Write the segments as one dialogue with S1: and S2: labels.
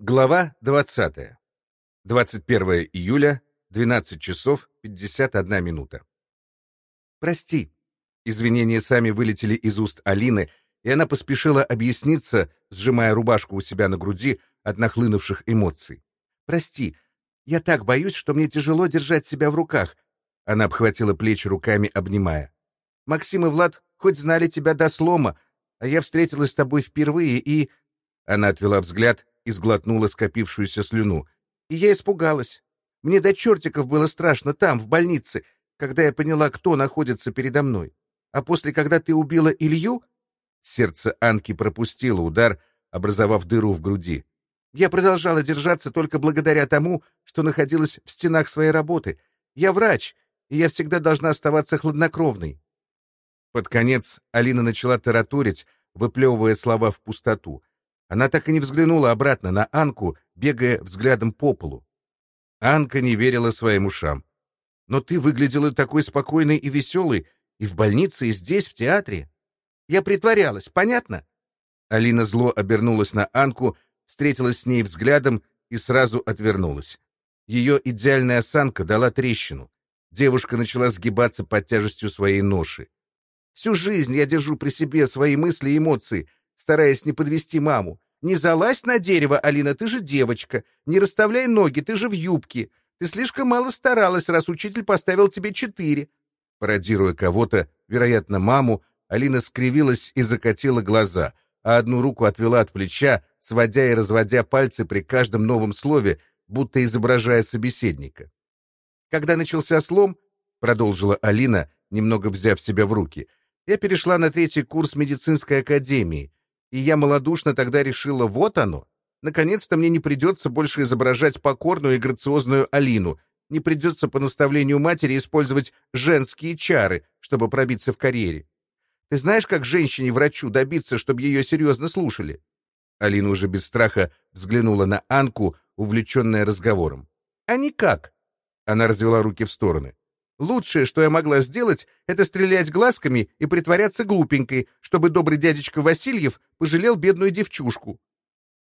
S1: Глава 20. 21 июля, 12 часов 51 минута. «Прости». Извинения сами вылетели из уст Алины, и она поспешила объясниться, сжимая рубашку у себя на груди от нахлынувших эмоций. «Прости, я так боюсь, что мне тяжело держать себя в руках». Она обхватила плечи руками, обнимая. «Максим и Влад хоть знали тебя до слома, а я встретилась с тобой впервые, и...» Она отвела взгляд и сглотнула скопившуюся слюну. И я испугалась. Мне до чертиков было страшно там, в больнице, когда я поняла, кто находится передо мной. А после, когда ты убила Илью... Сердце Анки пропустило удар, образовав дыру в груди. Я продолжала держаться только благодаря тому, что находилась в стенах своей работы. Я врач, и я всегда должна оставаться хладнокровной. Под конец Алина начала таратурить, выплевывая слова в пустоту. Она так и не взглянула обратно на Анку, бегая взглядом по полу. Анка не верила своим ушам. «Но ты выглядела такой спокойной и веселой и в больнице, и здесь, в театре. Я притворялась, понятно?» Алина зло обернулась на Анку, встретилась с ней взглядом и сразу отвернулась. Ее идеальная осанка дала трещину. Девушка начала сгибаться под тяжестью своей ноши. «Всю жизнь я держу при себе свои мысли и эмоции, стараясь не подвести маму. «Не залазь на дерево, Алина, ты же девочка. Не расставляй ноги, ты же в юбке. Ты слишком мало старалась, раз учитель поставил тебе четыре». Пародируя кого-то, вероятно, маму, Алина скривилась и закатила глаза, а одну руку отвела от плеча, сводя и разводя пальцы при каждом новом слове, будто изображая собеседника. «Когда начался слом», — продолжила Алина, немного взяв себя в руки, — «я перешла на третий курс медицинской академии, и я малодушно тогда решила, вот оно. Наконец-то мне не придется больше изображать покорную и грациозную Алину, не придется по наставлению матери использовать женские чары, чтобы пробиться в карьере. Ты знаешь, как женщине-врачу добиться, чтобы ее серьезно слушали?» Алина уже без страха взглянула на Анку, увлеченная разговором. «А никак!» Она развела руки в стороны. Лучшее, что я могла сделать, это стрелять глазками и притворяться глупенькой, чтобы добрый дядечка Васильев пожалел бедную девчушку.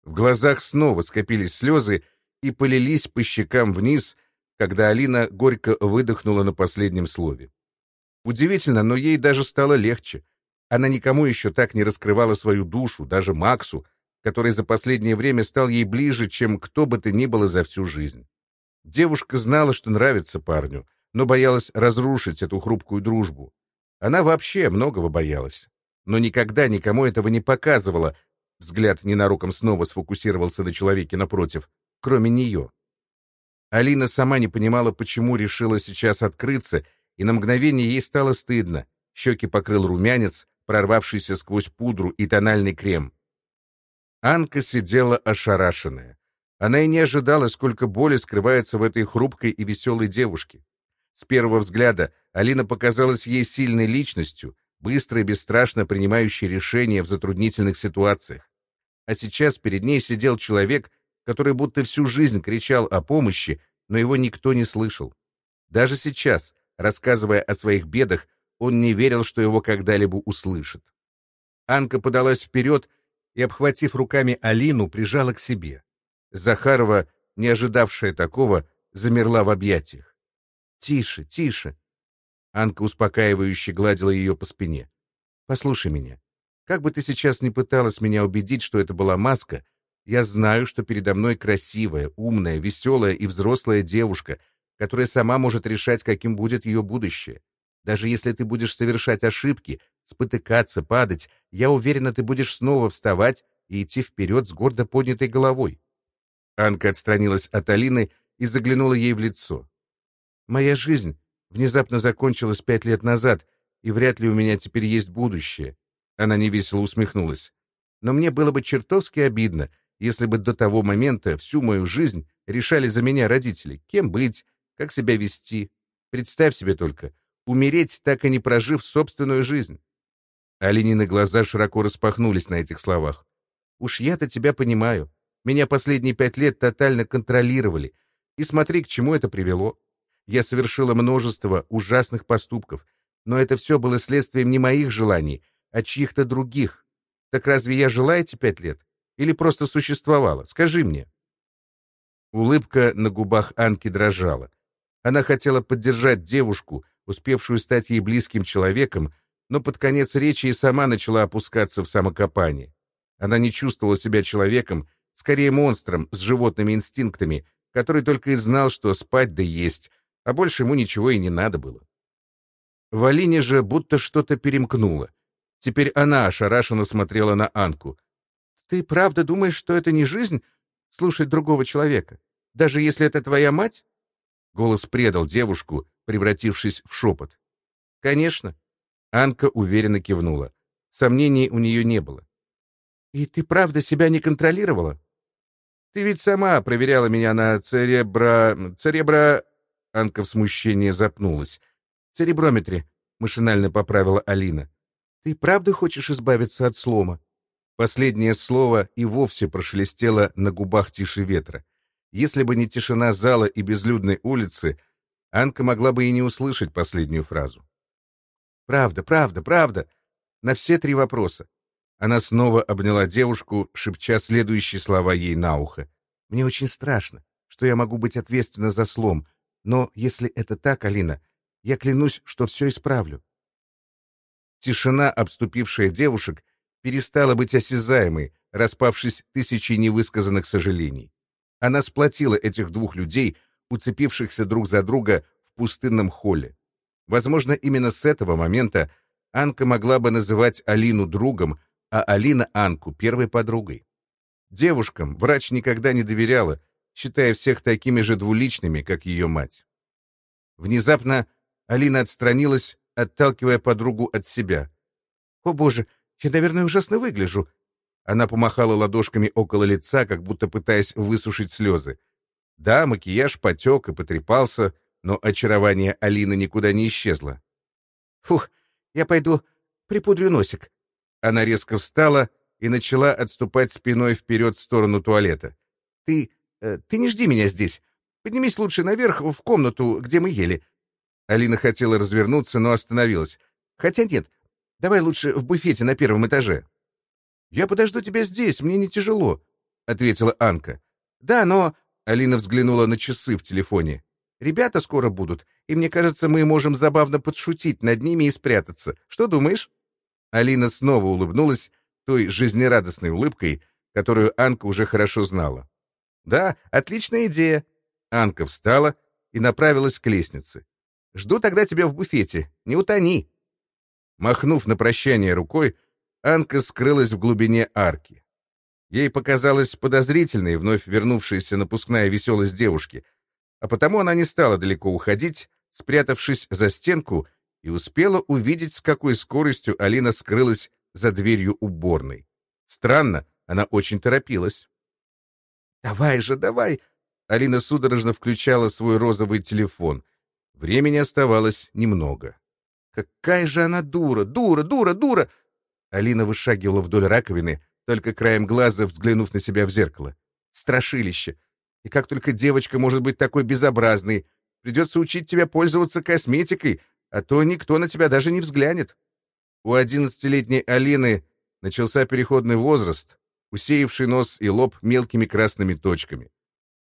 S1: В глазах снова скопились слезы и полились по щекам вниз, когда Алина горько выдохнула на последнем слове. Удивительно, но ей даже стало легче. Она никому еще так не раскрывала свою душу, даже Максу, который за последнее время стал ей ближе, чем кто бы то ни было за всю жизнь. Девушка знала, что нравится парню, но боялась разрушить эту хрупкую дружбу. Она вообще многого боялась, но никогда никому этого не показывала. Взгляд ненароком снова сфокусировался на человеке напротив, кроме нее. Алина сама не понимала, почему решила сейчас открыться, и на мгновение ей стало стыдно. Щеки покрыл румянец, прорвавшийся сквозь пудру и тональный крем. Анка сидела ошарашенная. Она и не ожидала, сколько боли скрывается в этой хрупкой и веселой девушке. С первого взгляда Алина показалась ей сильной личностью, быстро и бесстрашно принимающей решения в затруднительных ситуациях. А сейчас перед ней сидел человек, который будто всю жизнь кричал о помощи, но его никто не слышал. Даже сейчас, рассказывая о своих бедах, он не верил, что его когда-либо услышат. Анка подалась вперед и, обхватив руками Алину, прижала к себе. Захарова, не ожидавшая такого, замерла в объятиях. Тише, тише. Анка успокаивающе гладила ее по спине. Послушай меня. Как бы ты сейчас ни пыталась меня убедить, что это была маска, я знаю, что передо мной красивая, умная, веселая и взрослая девушка, которая сама может решать, каким будет ее будущее. Даже если ты будешь совершать ошибки, спотыкаться, падать, я уверена, ты будешь снова вставать и идти вперед с гордо поднятой головой. Анка отстранилась от Алины и заглянула ей в лицо. Моя жизнь внезапно закончилась пять лет назад, и вряд ли у меня теперь есть будущее. Она невесело усмехнулась. Но мне было бы чертовски обидно, если бы до того момента всю мою жизнь решали за меня родители, кем быть, как себя вести. Представь себе только, умереть, так и не прожив собственную жизнь. Оленины глаза широко распахнулись на этих словах. «Уж я-то тебя понимаю. Меня последние пять лет тотально контролировали. И смотри, к чему это привело. Я совершила множество ужасных поступков, но это все было следствием не моих желаний, а чьих-то других. Так разве я жила эти пять лет? Или просто существовала? Скажи мне». Улыбка на губах Анки дрожала. Она хотела поддержать девушку, успевшую стать ей близким человеком, но под конец речи и сама начала опускаться в самокопание. Она не чувствовала себя человеком, скорее монстром с животными инстинктами, который только и знал, что спать да есть, а больше ему ничего и не надо было. В Алине же будто что-то перемкнуло. Теперь она ошарашенно смотрела на Анку. «Ты правда думаешь, что это не жизнь — слушать другого человека, даже если это твоя мать?» Голос предал девушку, превратившись в шепот. «Конечно». Анка уверенно кивнула. Сомнений у нее не было. «И ты правда себя не контролировала?» «Ты ведь сама проверяла меня на церебро... церебро...» Анка в смущении запнулась. «Цереброметре», — машинально поправила Алина. «Ты правда хочешь избавиться от слома?» Последнее слово и вовсе прошелестело на губах тише ветра. Если бы не тишина зала и безлюдной улицы, Анка могла бы и не услышать последнюю фразу. «Правда, правда, правда!» На все три вопроса. Она снова обняла девушку, шепча следующие слова ей на ухо. «Мне очень страшно, что я могу быть ответственна за слом, но если это так, Алина, я клянусь, что все исправлю». Тишина, обступившая девушек, перестала быть осязаемой, распавшись тысячей невысказанных сожалений. Она сплотила этих двух людей, уцепившихся друг за друга в пустынном холле. Возможно, именно с этого момента Анка могла бы называть Алину другом, а Алина Анку первой подругой. Девушкам врач никогда не доверяла, считая всех такими же двуличными, как ее мать. Внезапно Алина отстранилась, отталкивая подругу от себя. «О, боже, я, наверное, ужасно выгляжу!» Она помахала ладошками около лица, как будто пытаясь высушить слезы. Да, макияж потек и потрепался, но очарование Алины никуда не исчезло. «Фух, я пойду припудрю носик». Она резко встала и начала отступать спиной вперед в сторону туалета. «Ты... Э, ты не жди меня здесь. Поднимись лучше наверх, в комнату, где мы ели». Алина хотела развернуться, но остановилась. «Хотя нет, давай лучше в буфете на первом этаже». «Я подожду тебя здесь, мне не тяжело», — ответила Анка. «Да, но...» — Алина взглянула на часы в телефоне. «Ребята скоро будут, и мне кажется, мы можем забавно подшутить над ними и спрятаться. Что думаешь?» Алина снова улыбнулась той жизнерадостной улыбкой, которую Анка уже хорошо знала. «Да, отличная идея». Анка встала и направилась к лестнице. «Жду тогда тебя в буфете. Не утони». Махнув на прощание рукой, Анка скрылась в глубине арки. Ей показалась подозрительной вновь вернувшаяся напускная веселость девушки, а потому она не стала далеко уходить, спрятавшись за стенку, и успела увидеть, с какой скоростью Алина скрылась за дверью уборной. Странно, она очень торопилась. «Давай же, давай!» Алина судорожно включала свой розовый телефон. Времени оставалось немного. «Какая же она дура! Дура! Дура! Дура!» Алина вышагивала вдоль раковины, только краем глаза взглянув на себя в зеркало. Страшилище! И как только девочка может быть такой безобразной? Придется учить тебя пользоваться косметикой, а то никто на тебя даже не взглянет. У одиннадцатилетней Алины начался переходный возраст, усеявший нос и лоб мелкими красными точками.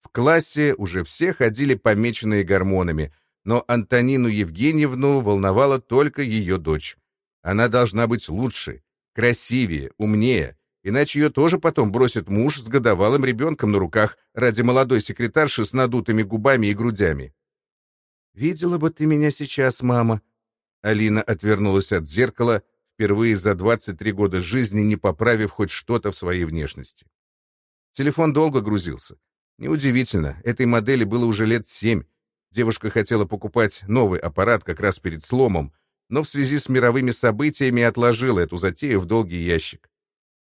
S1: В классе уже все ходили помеченные гормонами, но Антонину Евгеньевну волновала только ее дочь. Она должна быть лучше, красивее, умнее, иначе ее тоже потом бросит муж с годовалым ребенком на руках ради молодой секретарши с надутыми губами и грудями. «Видела бы ты меня сейчас, мама!» Алина отвернулась от зеркала, впервые за 23 года жизни не поправив хоть что-то в своей внешности. Телефон долго грузился. Неудивительно, этой модели было уже лет семь. Девушка хотела покупать новый аппарат как раз перед сломом, но в связи с мировыми событиями отложила эту затею в долгий ящик.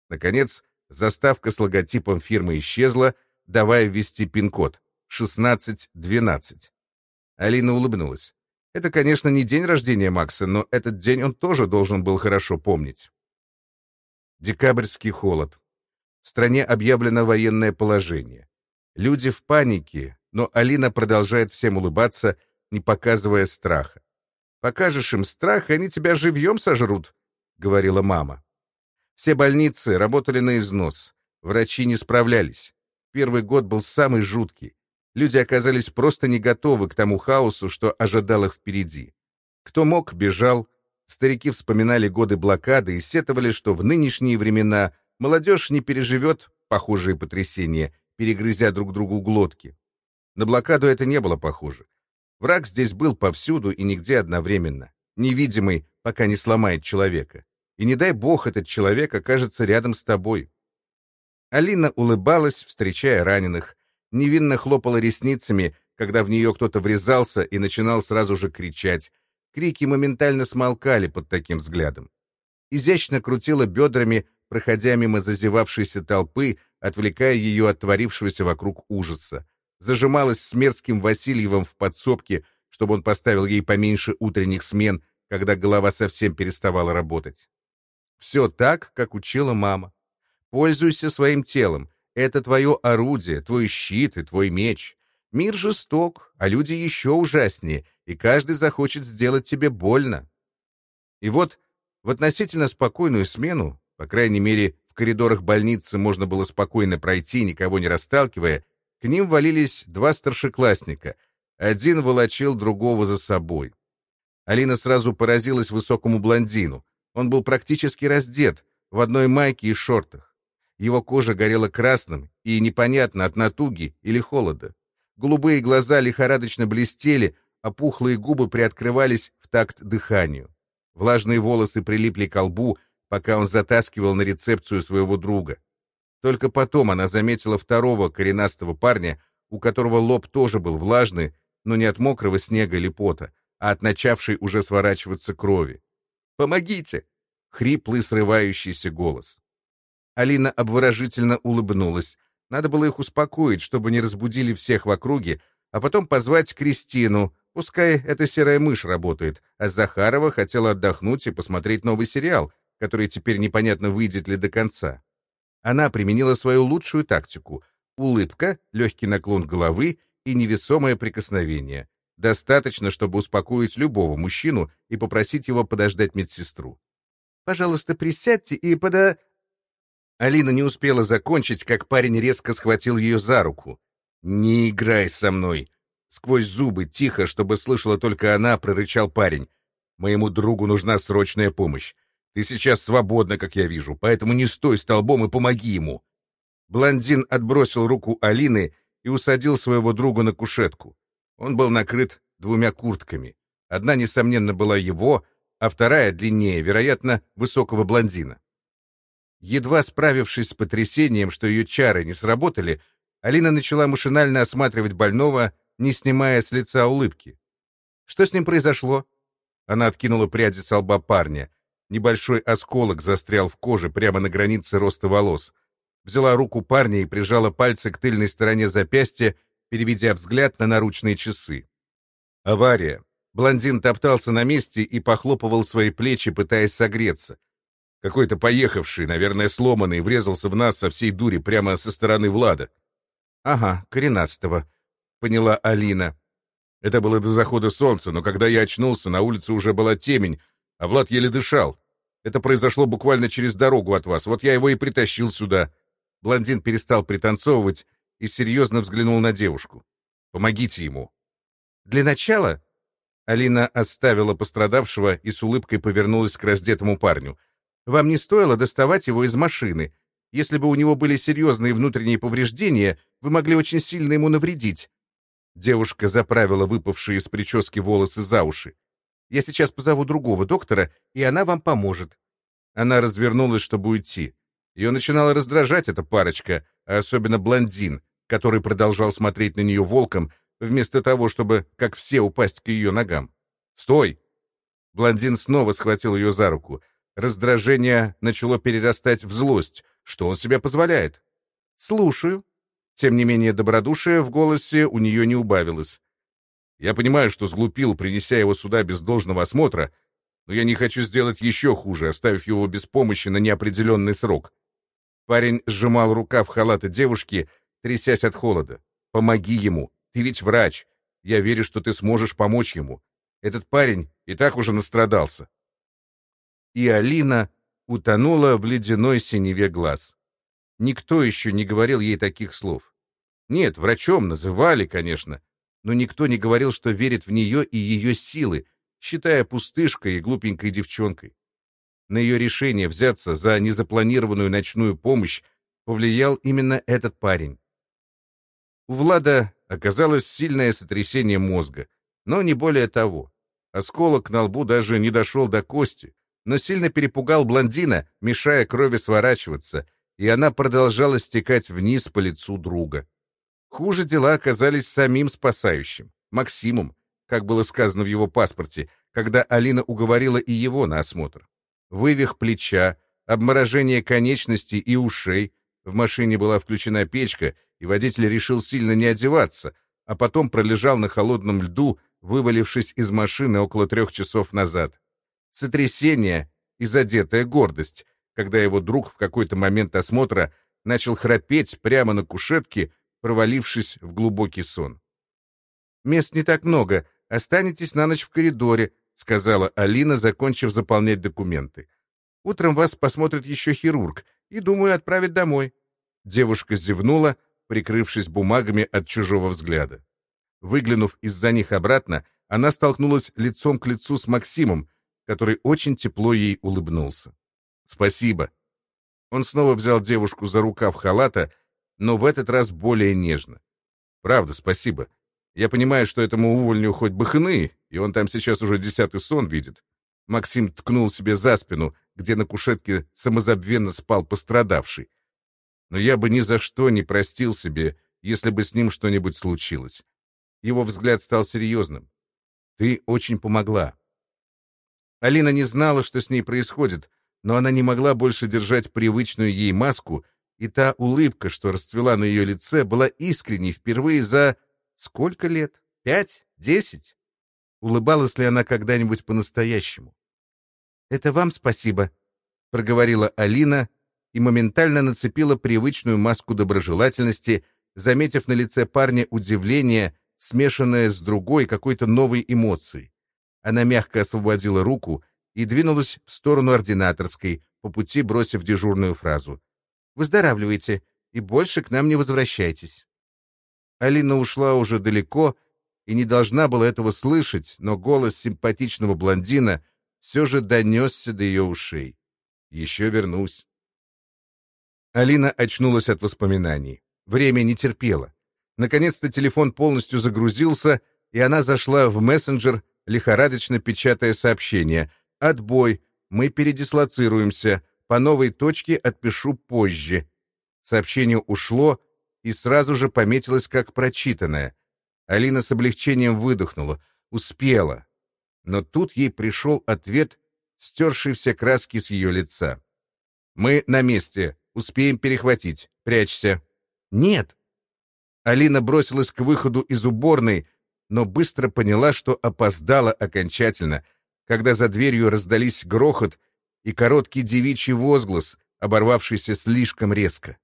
S1: Наконец, заставка с логотипом фирмы исчезла, давая ввести пин-код 1612. Алина улыбнулась. Это, конечно, не день рождения Макса, но этот день он тоже должен был хорошо помнить. Декабрьский холод. В стране объявлено военное положение. Люди в панике, но Алина продолжает всем улыбаться, не показывая страха. Покажешь им страх, они тебя живьем сожрут», — говорила мама. Все больницы работали на износ. Врачи не справлялись. Первый год был самый жуткий. Люди оказались просто не готовы к тому хаосу, что ожидал их впереди. Кто мог, бежал. Старики вспоминали годы блокады и сетовали, что в нынешние времена молодежь не переживет похожие потрясения, перегрызя друг другу глотки. На блокаду это не было похоже. Враг здесь был повсюду и нигде одновременно, невидимый, пока не сломает человека. И не дай бог этот человек окажется рядом с тобой. Алина улыбалась, встречая раненых, невинно хлопала ресницами, когда в нее кто-то врезался и начинал сразу же кричать. Крики моментально смолкали под таким взглядом. Изящно крутила бедрами, проходя мимо зазевавшейся толпы, отвлекая ее от творившегося вокруг ужаса. Зажималась с мерзким Васильевым в подсобке, чтобы он поставил ей поменьше утренних смен, когда голова совсем переставала работать. Все так, как учила мама. Пользуйся своим телом. Это твое орудие, твой щит и твой меч. Мир жесток, а люди еще ужаснее, и каждый захочет сделать тебе больно. И вот в относительно спокойную смену, по крайней мере, в коридорах больницы можно было спокойно пройти, никого не расталкивая, к ним валились два старшеклассника. Один волочил другого за собой. Алина сразу поразилась высокому блондину. Он был практически раздет, в одной майке и шортах. Его кожа горела красным, и непонятно, от натуги или холода. Голубые глаза лихорадочно блестели, а пухлые губы приоткрывались в такт дыханию. Влажные волосы прилипли к лбу, пока он затаскивал на рецепцию своего друга. Только потом она заметила второго коренастого парня, у которого лоб тоже был влажный, но не от мокрого снега или пота, а от начавшей уже сворачиваться крови. «Помогите!» — хриплый срывающийся голос. Алина обворожительно улыбнулась. Надо было их успокоить, чтобы не разбудили всех в округе, а потом позвать Кристину, пускай эта серая мышь работает, а Захарова хотела отдохнуть и посмотреть новый сериал, который теперь непонятно выйдет ли до конца. Она применила свою лучшую тактику — улыбка, легкий наклон головы и невесомое прикосновение. Достаточно, чтобы успокоить любого мужчину и попросить его подождать медсестру. «Пожалуйста, присядьте и пода...» Алина не успела закончить, как парень резко схватил ее за руку. «Не играй со мной!» Сквозь зубы, тихо, чтобы слышала только она, прорычал парень. «Моему другу нужна срочная помощь. Ты сейчас свободна, как я вижу, поэтому не стой столбом и помоги ему». Блондин отбросил руку Алины и усадил своего друга на кушетку. Он был накрыт двумя куртками. Одна, несомненно, была его, а вторая, длиннее, вероятно, высокого блондина. Едва справившись с потрясением, что ее чары не сработали, Алина начала машинально осматривать больного, не снимая с лица улыбки. «Что с ним произошло?» Она откинула пряди с лба парня. Небольшой осколок застрял в коже прямо на границе роста волос. Взяла руку парня и прижала пальцы к тыльной стороне запястья, переведя взгляд на наручные часы. Авария. Блондин топтался на месте и похлопывал свои плечи, пытаясь согреться. Какой-то поехавший, наверное, сломанный, врезался в нас со всей дури прямо со стороны Влада. — Ага, коренастого, — поняла Алина. Это было до захода солнца, но когда я очнулся, на улице уже была темень, а Влад еле дышал. Это произошло буквально через дорогу от вас, вот я его и притащил сюда. Блондин перестал пританцовывать и серьезно взглянул на девушку. «Помогите ему». «Для начала...» Алина оставила пострадавшего и с улыбкой повернулась к раздетому парню — вам не стоило доставать его из машины. Если бы у него были серьезные внутренние повреждения, вы могли очень сильно ему навредить. Девушка заправила выпавшие из прически волосы за уши. Я сейчас позову другого доктора, и она вам поможет. Она развернулась, чтобы уйти. Ее начинала раздражать эта парочка, а особенно блондин, который продолжал смотреть на нее волком, вместо того, чтобы, как все, упасть к ее ногам. «Стой!» Блондин снова схватил ее за руку — Раздражение начало перерастать в злость. Что он себе позволяет? «Слушаю». Тем не менее, добродушие в голосе у нее не убавилось. «Я понимаю, что сглупил, принеся его сюда без должного осмотра, но я не хочу сделать еще хуже, оставив его без помощи на неопределенный срок». Парень сжимал рукав халата девушки, трясясь от холода. «Помоги ему. Ты ведь врач. Я верю, что ты сможешь помочь ему. Этот парень и так уже настрадался и Алина утонула в ледяной синеве глаз. Никто еще не говорил ей таких слов. Нет, врачом называли, конечно, но никто не говорил, что верит в нее и ее силы, считая пустышкой и глупенькой девчонкой. На ее решение взяться за незапланированную ночную помощь повлиял именно этот парень. У Влада оказалось сильное сотрясение мозга, но не более того. Осколок на лбу даже не дошел до кости, но сильно перепугал блондина, мешая крови сворачиваться, и она продолжала стекать вниз по лицу друга. Хуже дела оказались самим спасающим, Максимом, как было сказано в его паспорте, когда Алина уговорила и его на осмотр. Вывих плеча, обморожение конечностей и ушей, в машине была включена печка, и водитель решил сильно не одеваться, а потом пролежал на холодном льду, вывалившись из машины около трех часов назад. Сотрясение и задетая гордость, когда его друг в какой-то момент осмотра начал храпеть прямо на кушетке, провалившись в глубокий сон. «Мест не так много, останетесь на ночь в коридоре», — сказала Алина, закончив заполнять документы. «Утром вас посмотрит еще хирург и, думаю, отправит домой». Девушка зевнула, прикрывшись бумагами от чужого взгляда. Выглянув из-за них обратно, она столкнулась лицом к лицу с Максимом, который очень тепло ей улыбнулся. «Спасибо». Он снова взял девушку за рукав халата, но в этот раз более нежно. «Правда, спасибо. Я понимаю, что этому увольню хоть бы хны, и он там сейчас уже десятый сон видит». Максим ткнул себе за спину, где на кушетке самозабвенно спал пострадавший. Но я бы ни за что не простил себе, если бы с ним что-нибудь случилось. Его взгляд стал серьезным. «Ты очень помогла». Алина не знала, что с ней происходит, но она не могла больше держать привычную ей маску, и та улыбка, что расцвела на ее лице, была искренней впервые за... Сколько лет? Пять? Десять? Улыбалась ли она когда-нибудь по-настоящему? «Это вам спасибо», — проговорила Алина и моментально нацепила привычную маску доброжелательности, заметив на лице парня удивление, смешанное с другой какой-то новой эмоцией. Она мягко освободила руку и двинулась в сторону ординаторской, по пути бросив дежурную фразу. «Выздоравливайте и больше к нам не возвращайтесь». Алина ушла уже далеко и не должна была этого слышать, но голос симпатичного блондина все же донесся до ее ушей. «Еще вернусь». Алина очнулась от воспоминаний. Время не терпело. Наконец-то телефон полностью загрузился, и она зашла в мессенджер, лихорадочно печатая сообщение — Отбой. Мы передислоцируемся. По новой точке отпишу позже. Сообщение ушло и сразу же пометилось как прочитанное. Алина с облегчением выдохнула. Успела. Но тут ей пришел ответ, стерший все краски с ее лица. «Мы на месте. Успеем перехватить. Прячься». «Нет». Алина бросилась к выходу из уборной, но быстро поняла, что опоздала окончательно — когда за дверью раздались грохот и короткий девичий возглас, оборвавшийся слишком резко.